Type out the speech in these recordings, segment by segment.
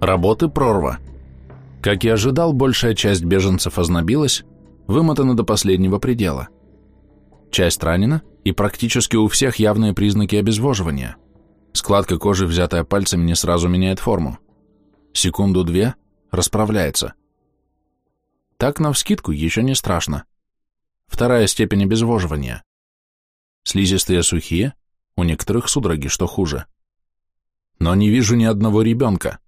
Работы прорва. Как и ожидал, большая часть беженцев ознобилась, вымотана до последнего предела. Часть ранена, и практически у всех явные признаки обезвоживания. Складка кожи, взятая пальцами, не сразу меняет форму. Секунду-две – расправляется. Так, навскидку, еще не страшно. Вторая степень обезвоживания. Слизистые сухие, у некоторых судороги, что хуже. Но не вижу ни одного ребенка,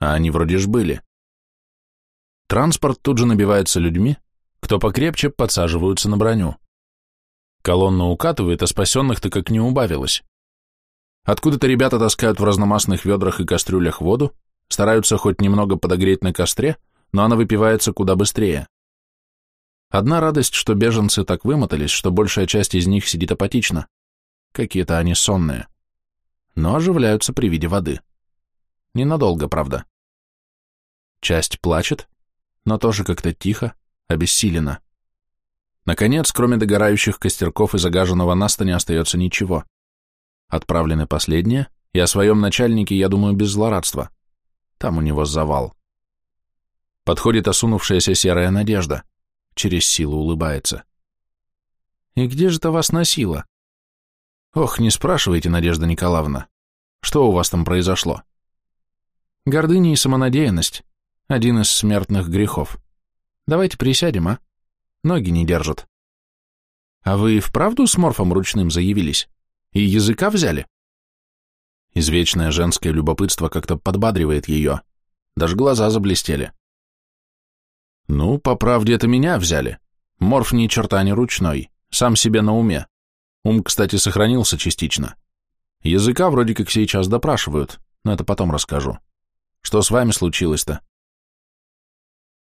а они вроде ж были. Транспорт тут же набивается людьми, кто покрепче подсаживаются на броню. Колонна укатывает, а спасенных-то как не убавилось. Откуда-то ребята таскают в разномастных ведрах и кастрюлях воду, стараются хоть немного подогреть на костре, но она выпивается куда быстрее. Одна радость, что беженцы так вымотались, что большая часть из них сидит апатично. Какие-то они сонные. Но оживляются при виде воды. Ненадолго, правда. Часть плачет, но тоже как-то тихо, обессиленно. Наконец, кроме догорающих костерков и загаженного наста не остается ничего. Отправлены последние, и о своем начальнике я думаю без злорадства. Там у него завал. Подходит осунувшаяся серая надежда. Через силу улыбается. «И где же это вас носило?» «Ох, не спрашивайте, Надежда Николаевна. Что у вас там произошло?» «Гордыня и самонадеянность. Один из смертных грехов. Давайте присядем, а? Ноги не держат». «А вы вправду с морфом ручным заявились? И языка взяли?» Извечное женское любопытство как-то подбадривает ее. Даже глаза заблестели. Ну, по правде, это меня взяли. Морф ни черта не ручной, сам себе на уме. Ум, кстати, сохранился частично. Языка вроде как сейчас допрашивают, но это потом расскажу. Что с вами случилось-то?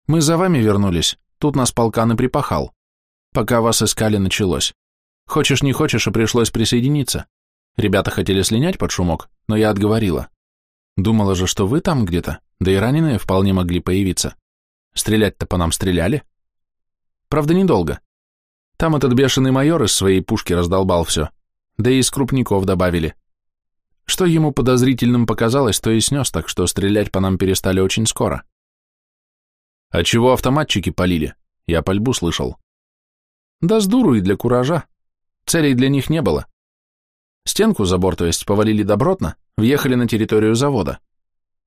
Мы за вами вернулись, тут нас полкан и припахал. Пока вас искали, началось. Хочешь не хочешь, и пришлось присоединиться. Ребята хотели слинять под шумок, но я отговорила. Думала же, что вы там где-то, да и раненые вполне могли появиться. Стрелять-то по нам стреляли. Правда, недолго. Там этот бешеный майор из своей пушки раздолбал все, да и из крупников добавили. Что ему подозрительным показалось, то и снес, так что стрелять по нам перестали очень скоро. А чего автоматчики полили? Я пальбу слышал. Да с дуру и для куража. Целей для них не было. Стенку забор, то есть, повалили добротно, въехали на территорию завода.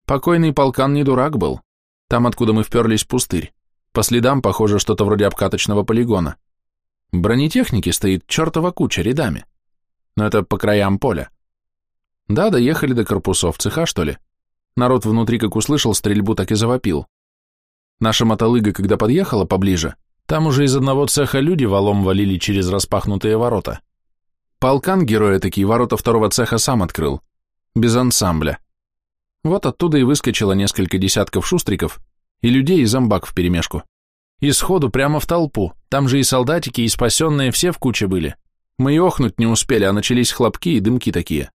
Покойный полкан не дурак был. Там, откуда мы вперлись, пустырь. По следам, похоже, что-то вроде обкаточного полигона. Бронетехники стоит чертова куча рядами. Но это по краям поля. Да, доехали до корпусов цеха, что ли. Народ внутри, как услышал стрельбу, так и завопил. Наша мотолыга, когда подъехала поближе, там уже из одного цеха люди валом валили через распахнутые ворота. Полкан героя такие ворота второго цеха сам открыл. Без ансамбля. Вот оттуда и выскочило несколько десятков шустриков и людей и зомбак вперемешку. И сходу прямо в толпу, там же и солдатики, и спасенные все в куче были. Мы и охнуть не успели, а начались хлопки и дымки такие.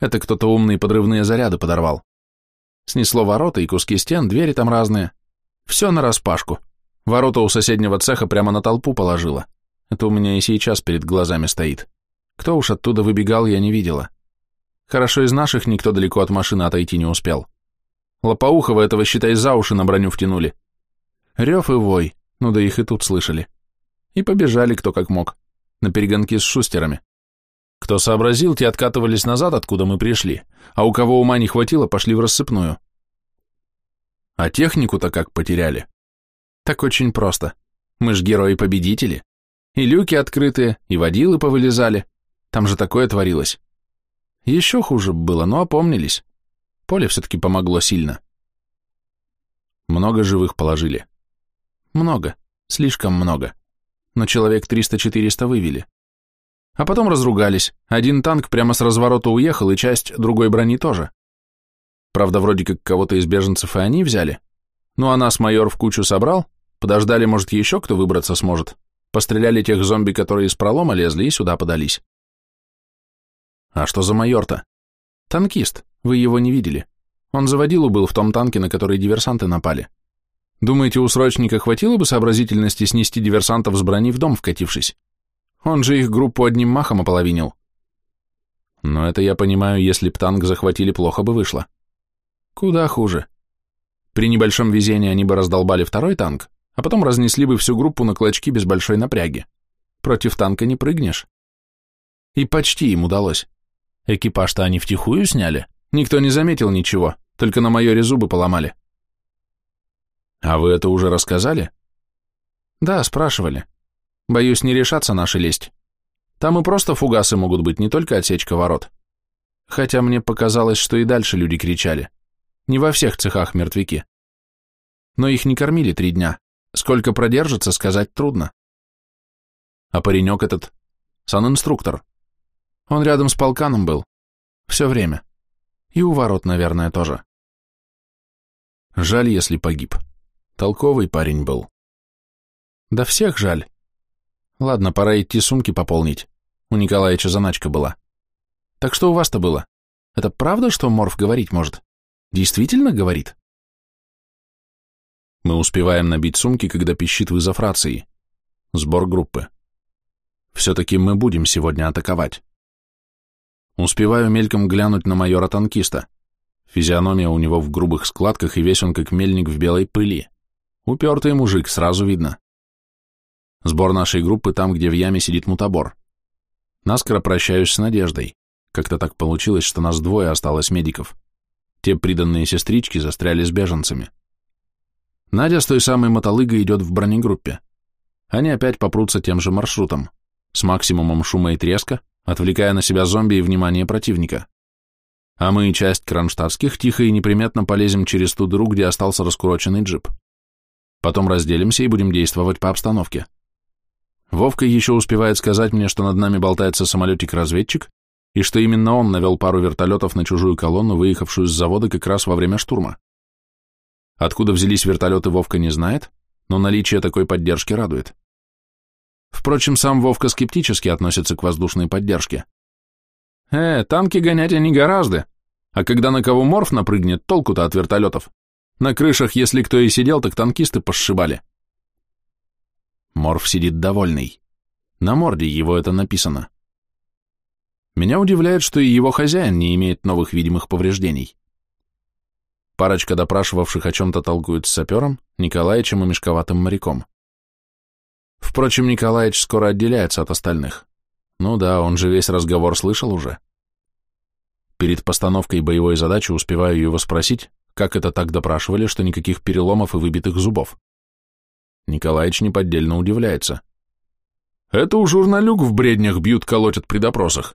Это кто-то умные подрывные заряды подорвал. Снесло ворота и куски стен, двери там разные. Все нараспашку. Ворота у соседнего цеха прямо на толпу положило. Это у меня и сейчас перед глазами стоит. Кто уж оттуда выбегал, я не видела. Хорошо из наших никто далеко от машины отойти не успел. Лопоухова этого, считай, за уши на броню втянули. Рев и вой, ну да их и тут слышали. И побежали кто как мог, на перегонки с шустерами. Кто сообразил, те откатывались назад, откуда мы пришли, а у кого ума не хватило, пошли в рассыпную. А технику-то как потеряли? Так очень просто. Мы ж герои-победители. И люки открытые, и водилы повылезали. Там же такое творилось. Еще хуже было, но опомнились. Поле все-таки помогло сильно. Много живых положили. Много, слишком много. Но человек 300-400 вывели. А потом разругались. Один танк прямо с разворота уехал, и часть другой брони тоже. Правда, вроде как кого-то из беженцев и они взяли. Ну а нас майор в кучу собрал, подождали, может, еще кто выбраться сможет. Постреляли тех зомби, которые из пролома лезли, и сюда подались. А что за майор-то? Танкист, вы его не видели. Он заводилу был в том танке, на который диверсанты напали. Думаете, у срочника хватило бы сообразительности снести диверсантов с брони в дом вкатившись? Он же их группу одним махом ополовинил. Но это я понимаю, если б танк захватили, плохо бы вышло. Куда хуже. При небольшом везении они бы раздолбали второй танк, а потом разнесли бы всю группу на клочки без большой напряги. Против танка не прыгнешь. И почти им удалось. Экипаж-то они втихую сняли. Никто не заметил ничего, только на майоре зубы поломали. А вы это уже рассказали? Да, спрашивали. Боюсь, не решаться наши лезть. Там и просто фугасы могут быть, не только отсечка ворот. Хотя мне показалось, что и дальше люди кричали. Не во всех цехах мертвяки. Но их не кормили три дня. Сколько продержится, сказать трудно. А паренек этот, санинструктор. Он рядом с полканом был. Все время. И у ворот, наверное, тоже. Жаль, если погиб. Толковый парень был. Да всех жаль. Ладно, пора идти сумки пополнить. У Николаевича заначка была. Так что у вас-то было? Это правда, что Морф говорить может? Действительно говорит? Мы успеваем набить сумки, когда пищит вызов рации. Сбор группы. Все-таки мы будем сегодня атаковать. Успеваю мельком глянуть на майора-танкиста. Физиономия у него в грубых складках, и весь он как мельник в белой пыли. Упертый мужик, сразу видно. Сбор нашей группы там, где в яме сидит мутабор. Наскоро прощаюсь с Надеждой. Как-то так получилось, что нас двое осталось медиков. Те приданные сестрички застряли с беженцами. Надя с той самой мотолыгой идет в бронегруппе. Они опять попрутся тем же маршрутом, с максимумом шума и треска, отвлекая на себя зомби и внимание противника. А мы, часть кронштадтских, тихо и неприметно полезем через ту дыру, где остался раскуроченный джип. Потом разделимся и будем действовать по обстановке. Вовка еще успевает сказать мне, что над нами болтается самолетик-разведчик, и что именно он навел пару вертолетов на чужую колонну, выехавшую с завода как раз во время штурма. Откуда взялись вертолеты, Вовка не знает, но наличие такой поддержки радует. Впрочем, сам Вовка скептически относится к воздушной поддержке. Э, танки гонять они гораздо, а когда на кого морф напрыгнет, толку-то от вертолетов. На крышах, если кто и сидел, так танкисты пошибали. Морф сидит довольный. На морде его это написано. Меня удивляет, что и его хозяин не имеет новых видимых повреждений. Парочка допрашивавших о чем-то толкует с сапером, Николаевичем и мешковатым моряком. Впрочем, Николаевич скоро отделяется от остальных. Ну да, он же весь разговор слышал уже. Перед постановкой боевой задачи успеваю его спросить, как это так допрашивали, что никаких переломов и выбитых зубов. Николаевич неподдельно удивляется. Это у журналюк в бреднях бьют, колотят при допросах.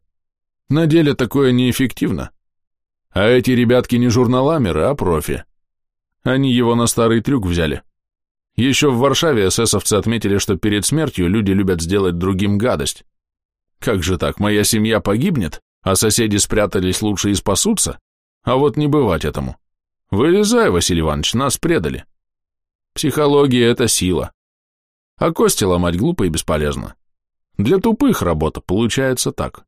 На деле такое неэффективно. А эти ребятки не журналамеры, а профи. Они его на старый трюк взяли. Еще в Варшаве эсэсовцы отметили, что перед смертью люди любят сделать другим гадость. Как же так, моя семья погибнет, а соседи спрятались лучше и спасутся? А вот не бывать этому. Вылезай, Василий Иванович, нас предали. Психология — это сила. А кости ломать глупо и бесполезно. Для тупых работа получается так.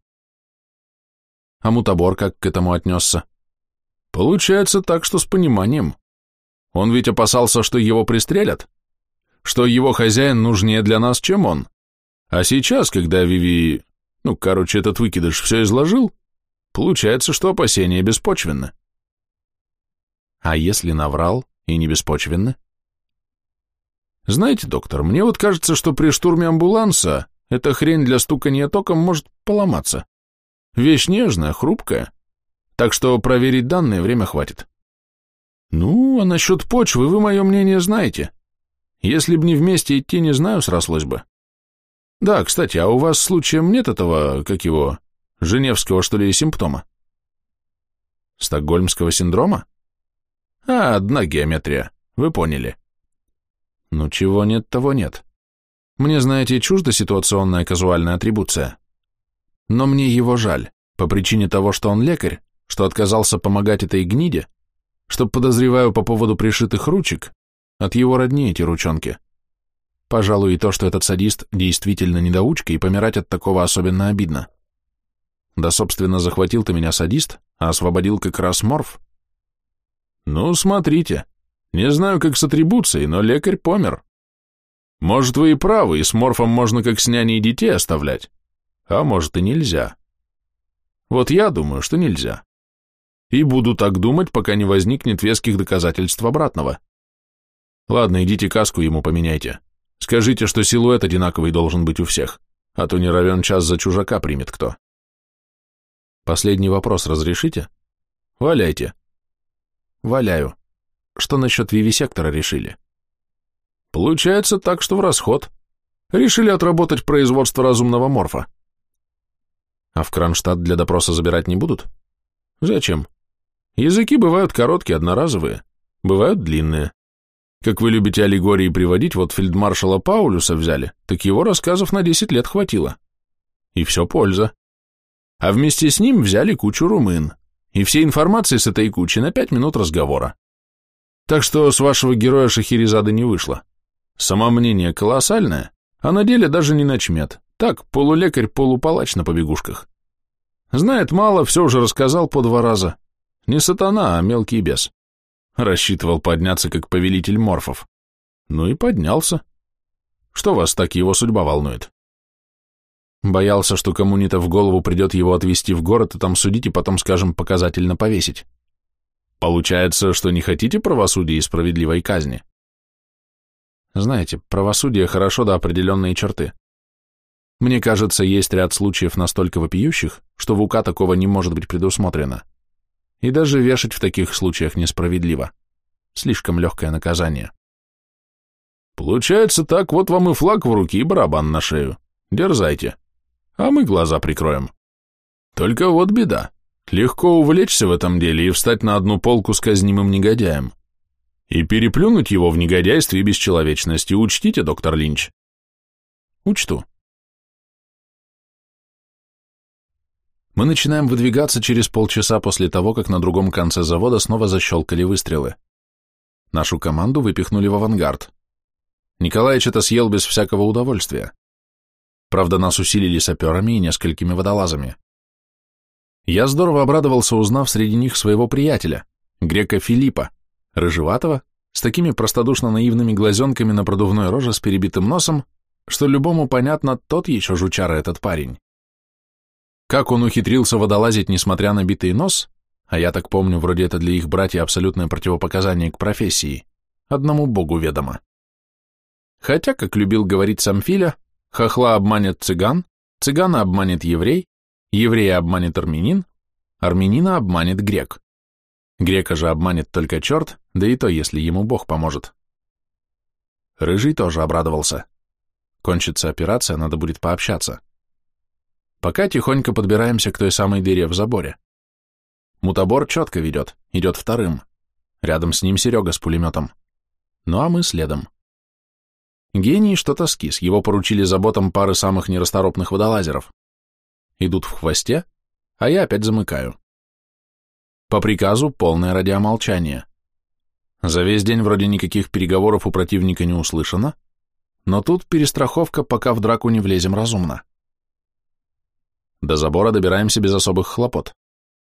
А мутабор как к этому отнесся? Получается так, что с пониманием. Он ведь опасался, что его пристрелят, что его хозяин нужнее для нас, чем он. А сейчас, когда Виви... Ну, короче, этот выкидыш все изложил, получается, что опасения беспочвенны. А если наврал и не беспочвенно? Знаете, доктор, мне вот кажется, что при штурме амбуланса эта хрень для стукания током может поломаться. Вещь нежная, хрупкая, так что проверить данные время хватит. Ну, а насчет почвы вы мое мнение знаете. Если б не вместе идти, не знаю, срослось бы. Да, кстати, а у вас случаем нет этого, как его, женевского, что ли, симптома? Стокгольмского синдрома? А, одна геометрия, вы поняли. Ну, чего нет, того нет. Мне, знаете, чужда ситуационная казуальная атрибуция. Но мне его жаль, по причине того, что он лекарь, что отказался помогать этой гниде, что подозреваю по поводу пришитых ручек, от его родни эти ручонки. Пожалуй, и то, что этот садист действительно недоучка, и помирать от такого особенно обидно. Да, собственно, захватил ты меня садист, а освободил как раз морф. Ну, смотрите, не знаю, как с атрибуцией, но лекарь помер. Может, вы и правы, и с морфом можно как с няней детей оставлять. А может, и нельзя. Вот я думаю, что нельзя. И буду так думать, пока не возникнет веских доказательств обратного. Ладно, идите каску ему поменяйте. Скажите, что силуэт одинаковый должен быть у всех, а то не равен час за чужака примет кто. Последний вопрос разрешите? Валяйте. Валяю. Что насчет вивисектора решили? Получается так, что в расход. Решили отработать производство разумного морфа. А в Кронштадт для допроса забирать не будут? Зачем? Языки бывают короткие, одноразовые, бывают длинные. Как вы любите аллегории приводить, вот фельдмаршала Паулюса взяли, так его рассказов на 10 лет хватило. И все польза. А вместе с ним взяли кучу румын. И все информации с этой кучи на 5 минут разговора. Так что с вашего героя Шахерезады не вышло. Самомнение колоссальное, а на деле даже не начмет. Так, полулекарь-полупалач на побегушках. Знает мало, все уже рассказал по два раза. Не сатана, а мелкий бес. Рассчитывал подняться как повелитель морфов. Ну и поднялся. Что вас так его судьба волнует? Боялся, что кому-нибудь в голову придет его отвезти в город и там судить, и потом, скажем, показательно повесить. Получается, что не хотите правосудия и справедливой казни? Знаете, правосудие хорошо до определенной черты. Мне кажется, есть ряд случаев настолько вопиющих, что в УК такого не может быть предусмотрено. И даже вешать в таких случаях несправедливо. Слишком легкое наказание. Получается так, вот вам и флаг в руки, и барабан на шею. Дерзайте. А мы глаза прикроем. Только вот беда. Легко увлечься в этом деле и встать на одну полку с казнимым негодяем. И переплюнуть его в негодяйстве и бесчеловечности. Учтите, доктор Линч. Учту. Мы начинаем выдвигаться через полчаса после того, как на другом конце завода снова защелкали выстрелы. Нашу команду выпихнули в авангард. Николаич это съел без всякого удовольствия. Правда, нас усилили саперами и несколькими водолазами. Я здорово обрадовался, узнав среди них своего приятеля, грека Филиппа, рыжеватого, с такими простодушно-наивными глазенками на продувной роже с перебитым носом, что любому понятно, тот еще жучара этот парень. Как он ухитрился водолазить, несмотря на битый нос, а я так помню, вроде это для их братья абсолютное противопоказание к профессии, одному богу ведомо. Хотя, как любил говорить сам Филя, хохла обманет цыган, цыгана обманет еврей, еврея обманет армянин, армянина обманет грек. Грека же обманет только черт, да и то, если ему бог поможет. Рыжий тоже обрадовался. Кончится операция, надо будет пообщаться. Пока тихонько подбираемся к той самой дыре в заборе. Мутабор четко ведет, идет вторым. Рядом с ним Серега с пулеметом. Ну а мы следом. Гений что-то скис, его поручили заботам пары самых нерасторопных водолазеров. Идут в хвосте, а я опять замыкаю. По приказу полное радиомолчание. За весь день вроде никаких переговоров у противника не услышано, но тут перестраховка, пока в драку не влезем разумно. До забора добираемся без особых хлопот.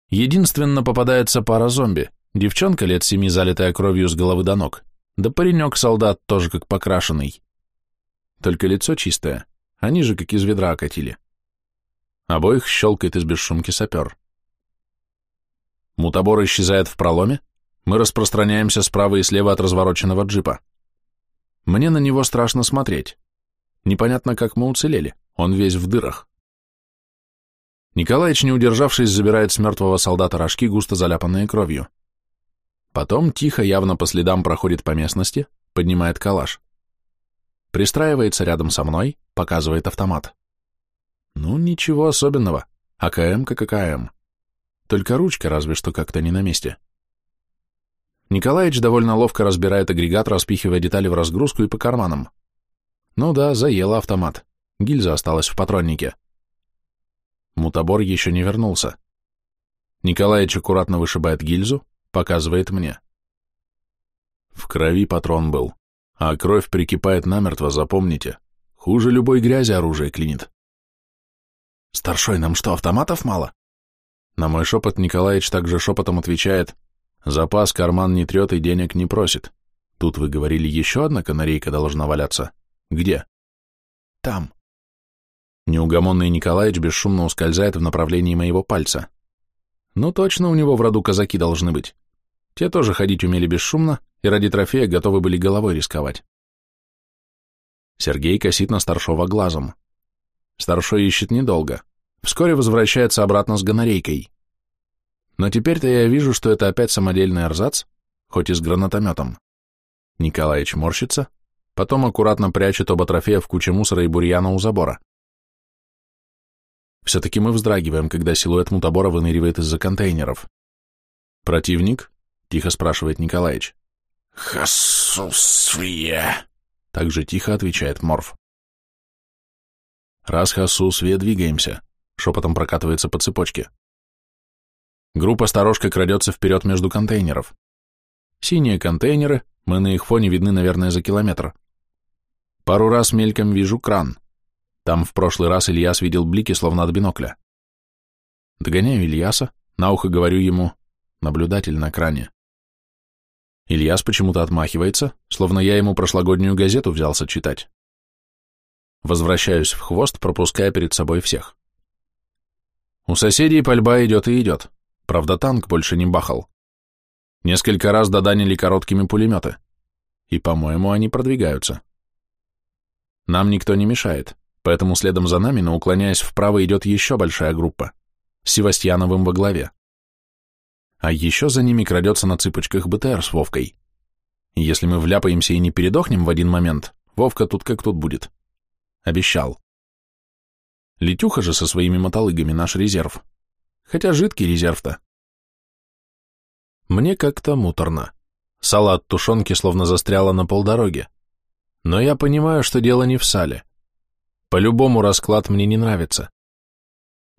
Единственно попадается пара зомби, девчонка лет семи, залитая кровью с головы до ног, да паренек-солдат тоже как покрашенный. Только лицо чистое, они же как из ведра окатили. Обоих щелкает из бесшумки сапер. Мутабор исчезает в проломе, мы распространяемся справа и слева от развороченного джипа. Мне на него страшно смотреть. Непонятно, как мы уцелели, он весь в дырах. Николаич, не удержавшись, забирает с мертвого солдата рожки, густо заляпанные кровью. Потом тихо, явно по следам проходит по местности, поднимает калаш. Пристраивается рядом со мной, показывает автомат. Ну, ничего особенного. АКМ как АКМ. Только ручка разве что как-то не на месте. Николаич довольно ловко разбирает агрегат, распихивая детали в разгрузку и по карманам. Ну да, заела автомат. Гильза осталась в патроннике. Мутабор еще не вернулся. Николаич аккуратно вышибает гильзу, показывает мне. В крови патрон был, а кровь прикипает намертво, запомните. Хуже любой грязи оружие клинит. Старшой, нам что, автоматов мало? На мой шепот Николаич также шепотом отвечает, запас карман не трет и денег не просит. Тут вы говорили, еще одна канарейка должна валяться. Где? Там. Неугомонный Николаич бесшумно ускользает в направлении моего пальца. Ну точно у него в роду казаки должны быть. Те тоже ходить умели бесшумно и ради трофея готовы были головой рисковать. Сергей косит на старшова глазом. Старшой ищет недолго. Вскоре возвращается обратно с гонорейкой. Но теперь-то я вижу, что это опять самодельный арзац, хоть и с гранатометом. Николаевич морщится, потом аккуратно прячет оба трофея в куче мусора и бурьяна у забора. Все-таки мы вздрагиваем, когда силуэт мутабора выныривает из-за контейнеров. «Противник?» — тихо спрашивает Николаевич. «Хасусвия!» — так же тихо отвечает Морф. «Раз Хасусвия, двигаемся», — шепотом прокатывается по цепочке. Группа сторожка крадется вперед между контейнеров. Синие контейнеры, мы на их фоне видны, наверное, за километр. Пару раз мельком вижу кран. Там в прошлый раз Ильяс видел блики, словно от бинокля. Догоняю Ильяса, на ухо говорю ему «наблюдатель на кране». Ильяс почему-то отмахивается, словно я ему прошлогоднюю газету взялся читать. Возвращаюсь в хвост, пропуская перед собой всех. У соседей пальба идет и идет. Правда, танк больше не бахал. Несколько раз доданили короткими пулеметы. И, по-моему, они продвигаются. Нам никто не мешает, поэтому следом за нами, но уклоняясь вправо, идет еще большая группа, с Севастьяновым во главе. А еще за ними крадется на цыпочках БТР с Вовкой. Если мы вляпаемся и не передохнем в один момент, Вовка тут как тут будет. Обещал. Летюха же со своими мотолыгами наш резерв. Хотя жидкий резерв-то. Мне как-то муторно. Салат тушенки словно застряла на полдороге. Но я понимаю, что дело не в сале. По-любому расклад мне не нравится.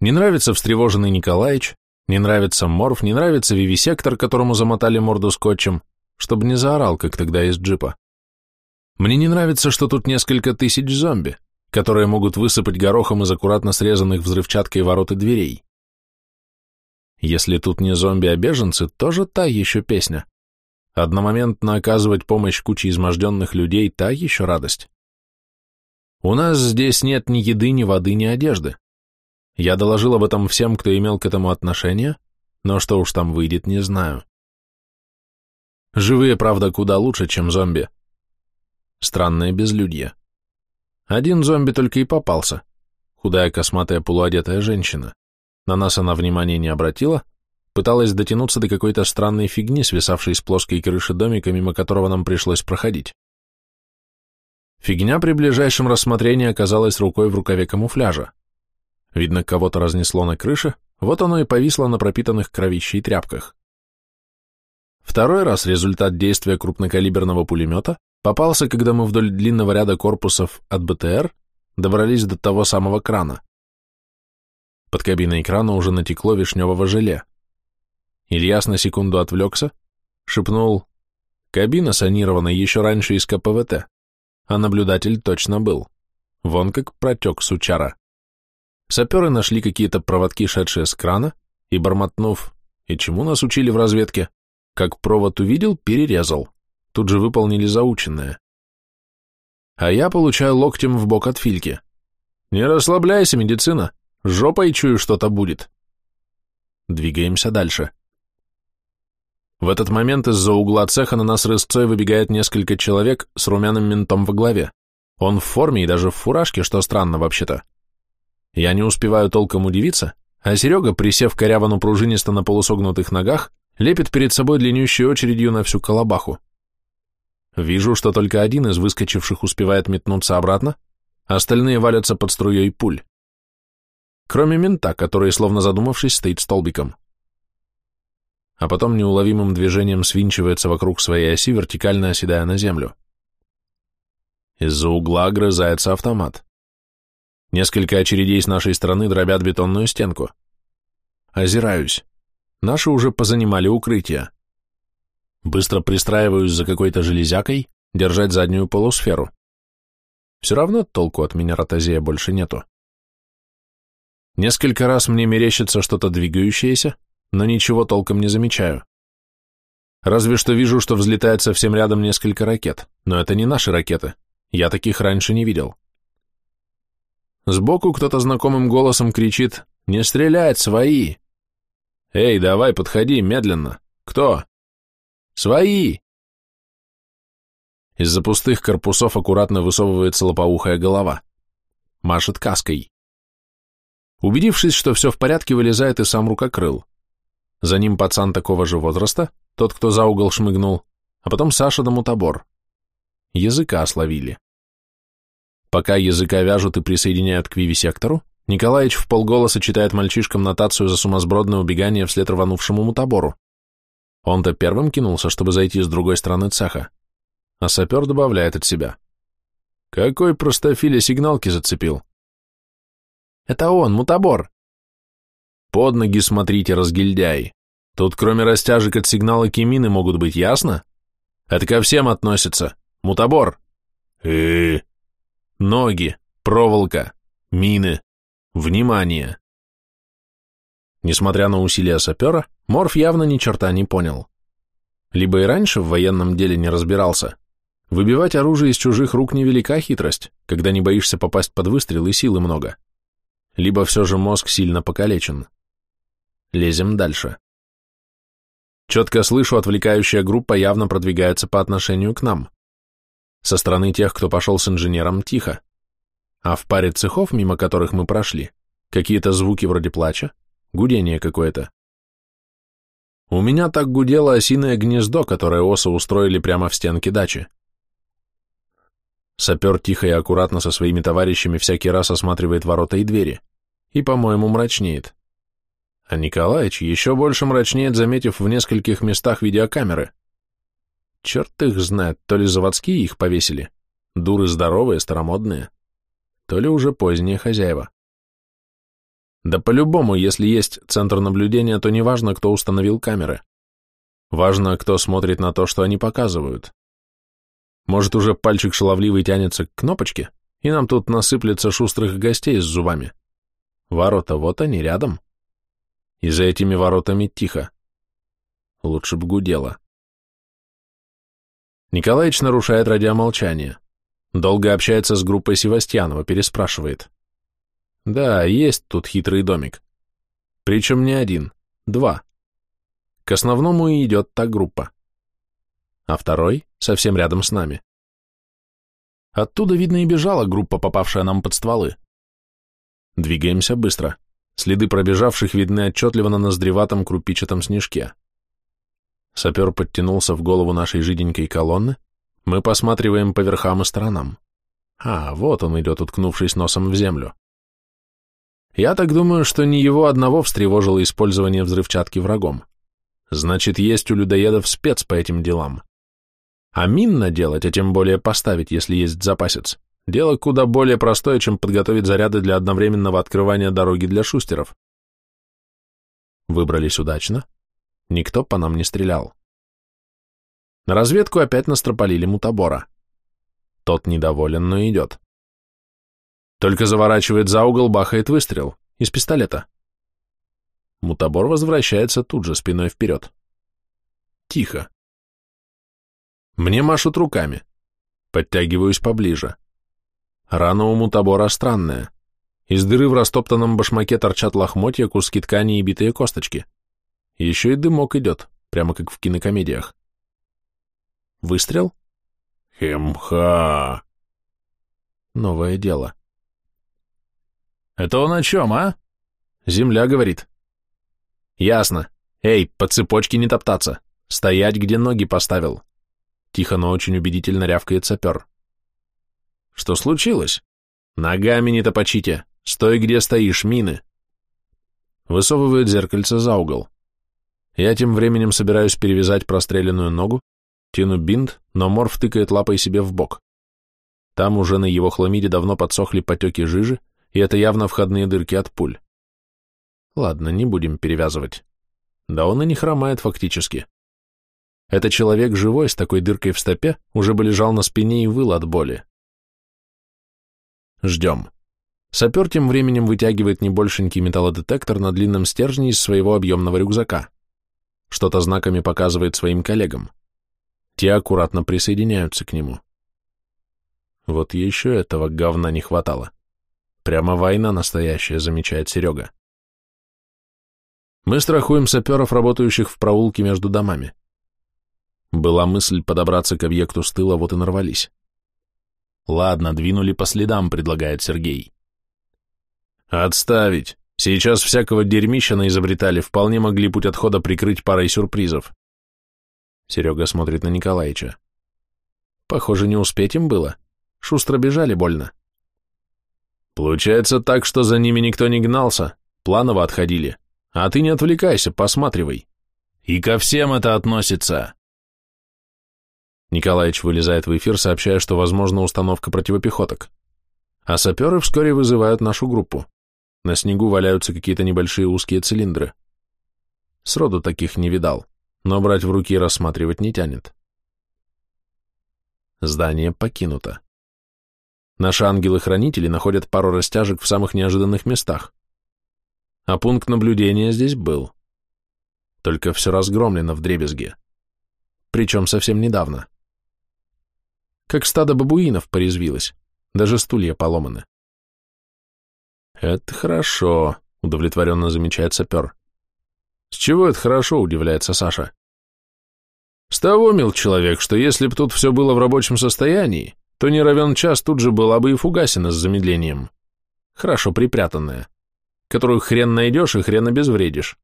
Не нравится встревоженный Николаич, не нравится морф, не нравится вивисектор, которому замотали морду скотчем, чтобы не заорал, как тогда из джипа. Мне не нравится, что тут несколько тысяч зомби, которые могут высыпать горохом из аккуратно срезанных взрывчаткой ворот и дверей. Если тут не зомби, а беженцы, тоже та еще песня. Одномоментно оказывать помощь куче изможденных людей – та еще радость. У нас здесь нет ни еды, ни воды, ни одежды. Я доложил об этом всем, кто имел к этому отношение, но что уж там выйдет, не знаю. Живые, правда, куда лучше, чем зомби. Странное безлюдье. Один зомби только и попался. Худая, косматая, полуодетая женщина. На нас она внимания не обратила, пыталась дотянуться до какой-то странной фигни, свисавшей с плоской крыши домика, мимо которого нам пришлось проходить. Фигня при ближайшем рассмотрении оказалась рукой в рукаве камуфляжа. Видно, кого-то разнесло на крыше, вот оно и повисло на пропитанных кровищей тряпках. Второй раз результат действия крупнокалиберного пулемета попался, когда мы вдоль длинного ряда корпусов от БТР добрались до того самого крана. Под кабиной крана уже натекло вишневого желе. Ильяс на секунду отвлекся, шепнул «Кабина санирована еще раньше из КПВТ, а наблюдатель точно был. Вон как протек сучара». Саперы нашли какие-то проводки, шедшие с крана, и, бормотнув, и чему нас учили в разведке, как провод увидел, перерезал. Тут же выполнили заученное. А я получаю локтем в бок от Фильки. «Не расслабляйся, медицина, жопой чую, что-то будет». Двигаемся дальше. В этот момент из-за угла цеха на нас рысцой выбегает несколько человек с румяным ментом во главе. Он в форме и даже в фуражке, что странно вообще-то. Я не успеваю толком удивиться, а Серега, присев коряво, пружинисто на полусогнутых ногах, лепит перед собой длиннющей очередью на всю колобаху. Вижу, что только один из выскочивших успевает метнуться обратно, остальные валятся под струей пуль. Кроме мента, который, словно задумавшись, стоит столбиком. А потом неуловимым движением свинчивается вокруг своей оси, вертикально оседая на землю. Из-за угла грызается автомат. Несколько очередей с нашей стороны дробят бетонную стенку. Озираюсь. Наши уже позанимали укрытие. Быстро пристраиваюсь за какой-то железякой, держать заднюю полусферу. Все равно толку от меня ротозея больше нету. Несколько раз мне мерещится что-то двигающееся, но ничего толком не замечаю. Разве что вижу, что взлетает совсем рядом несколько ракет, но это не наши ракеты, я таких раньше не видел. Сбоку кто-то знакомым голосом кричит «Не стрелять, свои!» Эй, давай, подходи, медленно. Кто? Свои! Из-за пустых корпусов аккуратно высовывается лопоухая голова. Машет каской. Убедившись, что все в порядке, вылезает и сам рукокрыл. За ним пацан такого же возраста, тот, кто за угол шмыгнул, а потом Саша да мутабор. Языка словили. Пока языка вяжут и присоединяют к вивисектору, Николаевич в полголоса читает мальчишкам нотацию за сумасбродное убегание вслед рванувшему мутабору. Он-то первым кинулся, чтобы зайти с другой стороны цеха, а сапер добавляет от себя. Какой простофиля сигналки зацепил? Это он, мутабор. Под ноги смотрите, разгильдяй. Тут кроме растяжек от сигнала кемины могут быть, ясно? Это ко всем относится. Мутабор. э Ноги, проволока, мины. Внимание! Несмотря на усилия сапера, Морф явно ни черта не понял. Либо и раньше в военном деле не разбирался. Выбивать оружие из чужих рук невелика хитрость, когда не боишься попасть под выстрел и силы много. Либо все же мозг сильно покалечен. Лезем дальше. Четко слышу, отвлекающая группа явно продвигается по отношению к нам. Со стороны тех, кто пошел с инженером, тихо а в паре цехов, мимо которых мы прошли, какие-то звуки вроде плача, гудение какое-то. У меня так гудело осиное гнездо, которое осы устроили прямо в стенке дачи. Сапер тихо и аккуратно со своими товарищами всякий раз осматривает ворота и двери, и, по-моему, мрачнеет. А Николаевич еще больше мрачнеет, заметив в нескольких местах видеокамеры. Черт их знает, то ли заводские их повесили, дуры здоровые, старомодные то ли уже поздние хозяева. Да по-любому, если есть центр наблюдения, то не важно, кто установил камеры. Важно, кто смотрит на то, что они показывают. Может, уже пальчик шаловливый тянется к кнопочке, и нам тут насыплется шустрых гостей с зубами. Ворота вот они, рядом. И за этими воротами тихо. Лучше б гудело. Николаевич нарушает радиомолчание. Долго общается с группой Севастьянова, переспрашивает. Да, есть тут хитрый домик. Причем не один, два. К основному и идет та группа. А второй совсем рядом с нами. Оттуда, видно, и бежала группа, попавшая нам под стволы. Двигаемся быстро. Следы пробежавших видны отчетливо на ноздреватом крупичатом снежке. Сапер подтянулся в голову нашей жиденькой колонны, мы посматриваем по верхам и сторонам. А, вот он идет, уткнувшись носом в землю. Я так думаю, что не его одного встревожило использование взрывчатки врагом. Значит, есть у людоедов спец по этим делам. А мин наделать, а тем более поставить, если есть запасец, дело куда более простое, чем подготовить заряды для одновременного открывания дороги для шустеров. Выбрались удачно. Никто по нам не стрелял. На разведку опять настропалили мутабора. Тот недоволен, но идет. Только заворачивает за угол, бахает выстрел. Из пистолета. Мутабор возвращается тут же, спиной вперед. Тихо. Мне машут руками. Подтягиваюсь поближе. Рана у мутабора странная. Из дыры в растоптанном башмаке торчат лохмотья, куски ткани и битые косточки. Еще и дымок идет, прямо как в кинокомедиях. Выстрел? Хемха. Новое дело. Это он о чем, а? Земля говорит. Ясно. Эй, по цепочке не топтаться. Стоять, где ноги поставил. Тихо, но очень убедительно рявкает сапер. Что случилось? Ногами не топочите. Стой, где стоишь, мины. Высовывает зеркальце за угол. Я тем временем собираюсь перевязать простреленную ногу, Тяну бинт, но Морф тыкает лапой себе в бок. Там уже на его хламиде давно подсохли потеки жижи, и это явно входные дырки от пуль. Ладно, не будем перевязывать. Да он и не хромает фактически. Это человек живой с такой дыркой в стопе уже бы лежал на спине и выл от боли. Ждем. Сапер тем временем вытягивает небольшенький металлодетектор на длинном стержне из своего объемного рюкзака. Что-то знаками показывает своим коллегам. Те аккуратно присоединяются к нему. Вот еще этого говна не хватало. Прямо война настоящая, замечает Серега. Мы страхуем саперов, работающих в проулке между домами. Была мысль подобраться к объекту с тыла, вот и нарвались. Ладно, двинули по следам, предлагает Сергей. Отставить. Сейчас всякого дерьмища наизобретали, вполне могли путь отхода прикрыть парой сюрпризов. Серега смотрит на Николаича. Похоже, не успеть им было. Шустро бежали больно. Получается так, что за ними никто не гнался, планово отходили. А ты не отвлекайся, посматривай. И ко всем это относится. Николаич вылезает в эфир, сообщая, что возможна установка противопехоток. А саперы вскоре вызывают нашу группу. На снегу валяются какие-то небольшие узкие цилиндры. Сроду таких не видал, но брать в руки и рассматривать не тянет. Здание покинуто. Наши ангелы-хранители находят пару растяжек в самых неожиданных местах. А пункт наблюдения здесь был. Только все разгромлено в дребезге. Причем совсем недавно. Как стадо бабуинов порезвилось, даже стулья поломаны. «Это хорошо», — удовлетворенно замечает сапер. «С чего это хорошо?» — удивляется Саша. «С того, мил человек, что если б тут все было в рабочем состоянии, то не равен час тут же была бы и фугасина с замедлением. Хорошо припрятанная, которую хрен найдешь и хрен обезвредишь.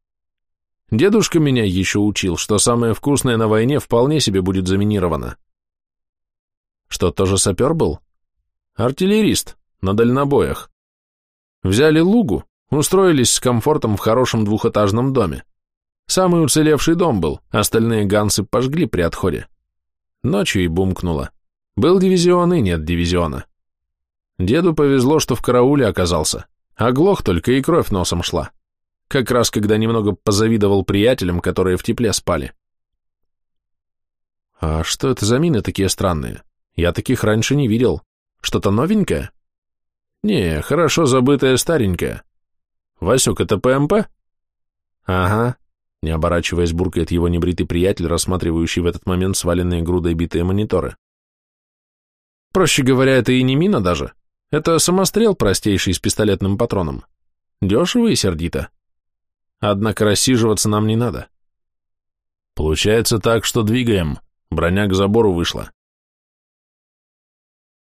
Дедушка меня еще учил, что самое вкусное на войне вполне себе будет заминировано. Что, тоже сапер был? Артиллерист, на дальнобоях. Взяли лугу, устроились с комфортом в хорошем двухэтажном доме. Самый уцелевший дом был, остальные гансы пожгли при отходе. Ночью и бумкнуло. Был дивизион и нет дивизиона. Деду повезло, что в карауле оказался. Оглох только и кровь носом шла. Как раз когда немного позавидовал приятелям, которые в тепле спали. А что это за мины такие странные? Я таких раньше не видел. Что-то новенькое? Не, хорошо забытое старенькое. Васюк, это ПМП? Ага. Не оборачиваясь, буркает его небритый приятель, рассматривающий в этот момент сваленные грудой битые мониторы. Проще говоря, это и не мина даже. Это самострел простейший с пистолетным патроном. Дешево и сердито. Однако рассиживаться нам не надо. Получается так, что двигаем. Броня к забору вышла.